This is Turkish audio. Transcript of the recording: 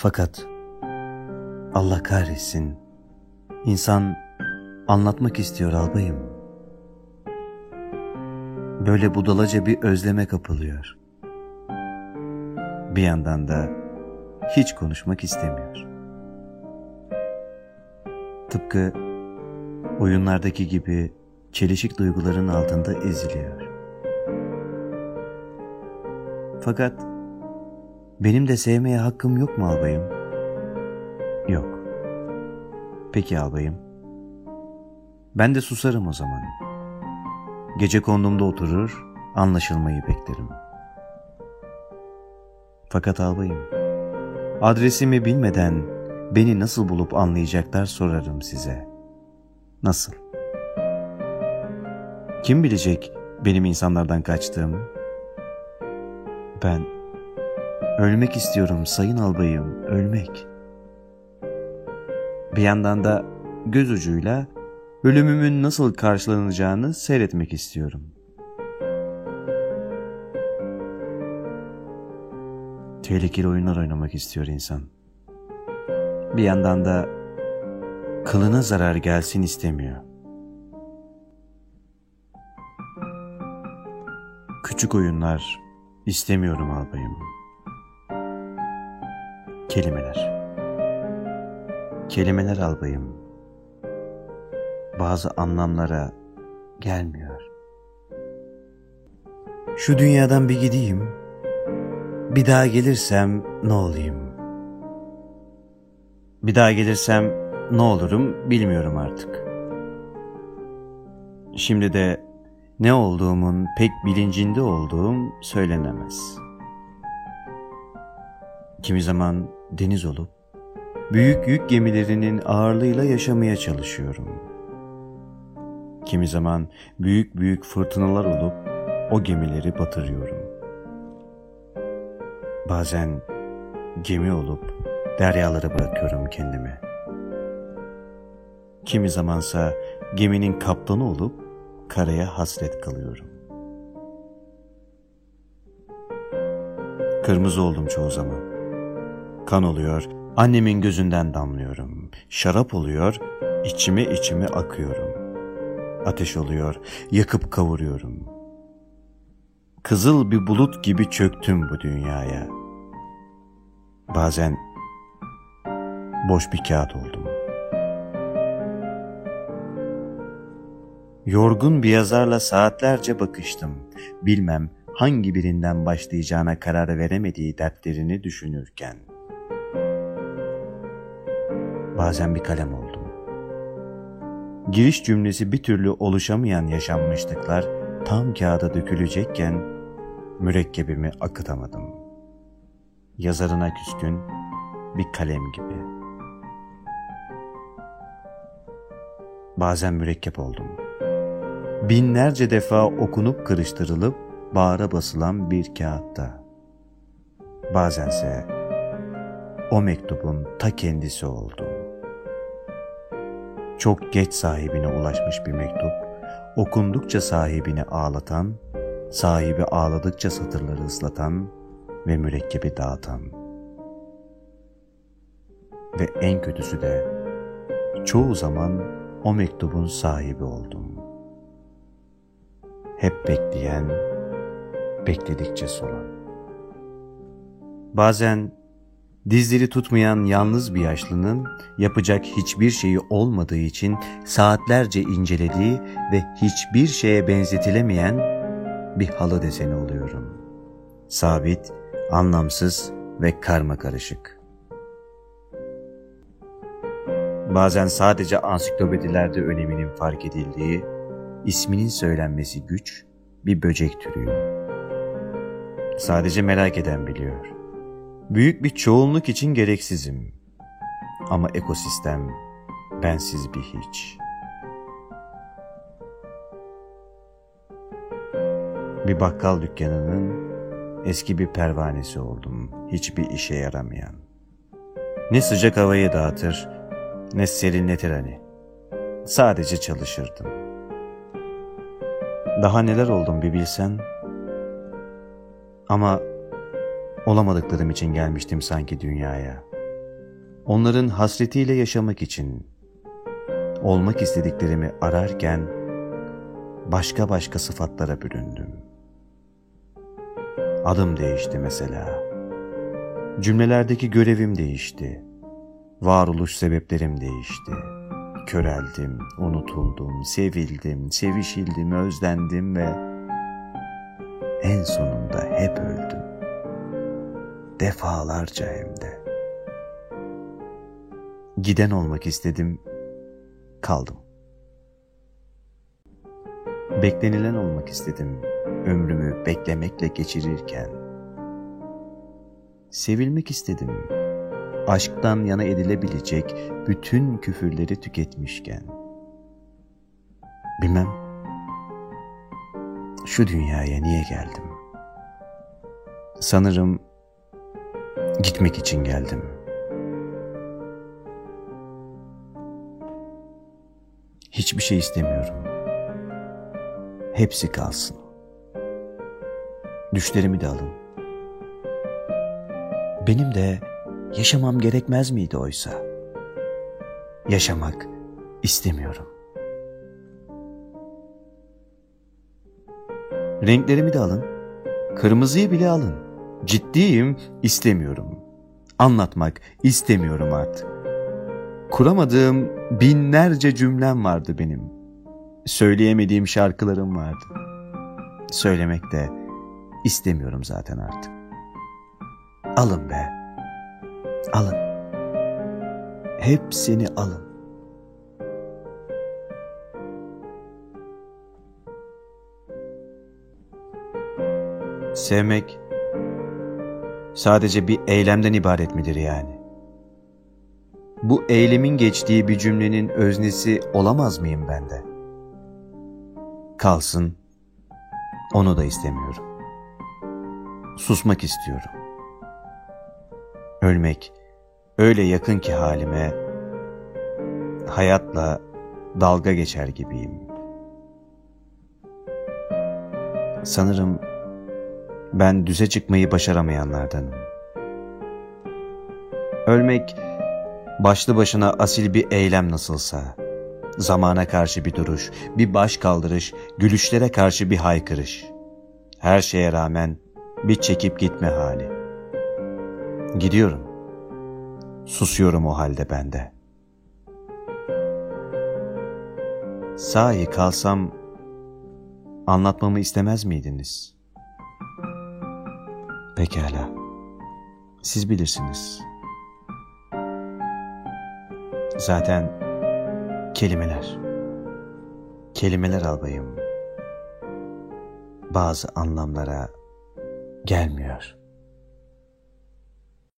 Fakat Allah kahretsin insan anlatmak istiyor albayım. Böyle budalaca bir özleme kapılıyor. Bir yandan da hiç konuşmak istemiyor. Tıpkı oyunlardaki gibi çelişik duyguların altında eziliyor. Fakat benim de sevmeye hakkım yok mu albayım? Yok. Peki albayım. Ben de susarım o zaman. Gece kondumda oturur, anlaşılmayı beklerim. Fakat albayım, adresimi bilmeden beni nasıl bulup anlayacaklar sorarım size. Nasıl? Kim bilecek benim insanlardan kaçtığımı? Ben ölmek istiyorum sayın albayım, ölmek. Bir yandan da göz ucuyla ölümümün nasıl karşılanacağını seyretmek istiyorum. Tehlikeli oyunlar oynamak istiyor insan. Bir yandan da kılına zarar gelsin istemiyor. Küçük oyunlar istemiyorum albayım. Kelimeler. Kelimeler albayım. Bazı anlamlara gelmiyor. Şu dünyadan bir gideyim. Bir daha gelirsem ne olayım? Bir daha gelirsem ne olurum bilmiyorum artık. Şimdi de ne olduğumun pek bilincinde olduğum söylenemez. Kimi zaman deniz olup büyük yük gemilerinin ağırlığıyla yaşamaya çalışıyorum. Kimi zaman büyük büyük fırtınalar olup o gemileri batırıyorum. Bazen gemi olup deryaları bırakıyorum kendime. Kimi zamansa geminin kaptanı olup karaya hasret kalıyorum. Kırmızı oldum çoğu zaman. Kan oluyor, annemin gözünden damlıyorum. Şarap oluyor, içime içime akıyorum. Ateş oluyor, yakıp kavuruyorum. Kızıl bir bulut gibi çöktüm bu dünyaya. Bazen boş bir kağıt oldum. Yorgun bir yazarla saatlerce bakıştım. Bilmem hangi birinden başlayacağına karar veremediği dertlerini düşünürken. Bazen bir kalem oldum. Giriş cümlesi bir türlü oluşamayan yaşanmışlıklar tam kağıda dökülecekken mürekkebimi akıtamadım. Yazarına küskün bir kalem gibi.'' bazen mürekkep oldum. Binlerce defa okunup kırıştırılıp bağra basılan bir kağıtta. Bazense o mektubun ta kendisi oldum. Çok geç sahibine ulaşmış bir mektup, okundukça sahibini ağlatan, sahibi ağladıkça satırları ıslatan ve mürekkebi dağıtan. Ve en kötüsü de çoğu zaman o mektubun sahibi oldum. Hep bekleyen, bekledikçe solan. Bazen dizleri tutmayan yalnız bir yaşlının yapacak hiçbir şeyi olmadığı için saatlerce incelediği ve hiçbir şeye benzetilemeyen bir halı deseni oluyorum. Sabit, anlamsız ve karma karışık. Bazen sadece ansiklopedilerde öneminin fark edildiği, isminin söylenmesi güç bir böcek türüyüm. Sadece merak eden biliyor. Büyük bir çoğunluk için gereksizim. Ama ekosistem bensiz bir hiç. Bir bakkal dükkanının eski bir pervanesi oldum. Hiçbir işe yaramayan. Ne sıcak havayı dağıtır ne serinletir hani. Sadece çalışırdım. Daha neler oldum bir bilsen. Ama olamadıklarım için gelmiştim sanki dünyaya. onların hasretiyle yaşamak için olmak istediklerimi ararken başka başka sıfatlara büründüm. Adım değişti mesela. Cümlelerdeki görevim değişti. Varoluş sebeplerim değişti. Köreldim, unutuldum, sevildim, sevişildim, özlendim ve en sonunda hep öldüm. Defalarca hem de. Giden olmak istedim, kaldım. Beklenilen olmak istedim, ömrümü beklemekle geçirirken. Sevilmek istedim, aşktan yana edilebilecek bütün küfürleri tüketmişken. Bilmem, şu dünyaya niye geldim? Sanırım gitmek için geldim. Hiçbir şey istemiyorum. Hepsi kalsın. Düşlerimi de alın. Benim de yaşamam gerekmez miydi oysa? Yaşamak istemiyorum. Renklerimi de alın. Kırmızıyı bile alın. Ciddiyim, istemiyorum. Anlatmak istemiyorum artık. Kuramadığım binlerce cümlem vardı benim. Söyleyemediğim şarkılarım vardı. Söylemek de istemiyorum zaten artık. Alın be. Alın. Hepsini alın. Sevmek sadece bir eylemden ibaret midir yani? Bu eylemin geçtiği bir cümlenin öznesi olamaz mıyım ben de? Kalsın, onu da istemiyorum. Susmak istiyorum. Ölmek öyle yakın ki halime, hayatla dalga geçer gibiyim. Sanırım ben düze çıkmayı başaramayanlardanım. Ölmek başlı başına asil bir eylem nasılsa, zamana karşı bir duruş, bir baş kaldırış, gülüşlere karşı bir haykırış. Her şeye rağmen bir çekip gitme hali. Gidiyorum. Susuyorum o halde bende. Sahi kalsam anlatmamı istemez miydiniz? Pekala. Siz bilirsiniz. Zaten kelimeler. Kelimeler albayım. Bazı anlamlara gelmiyor.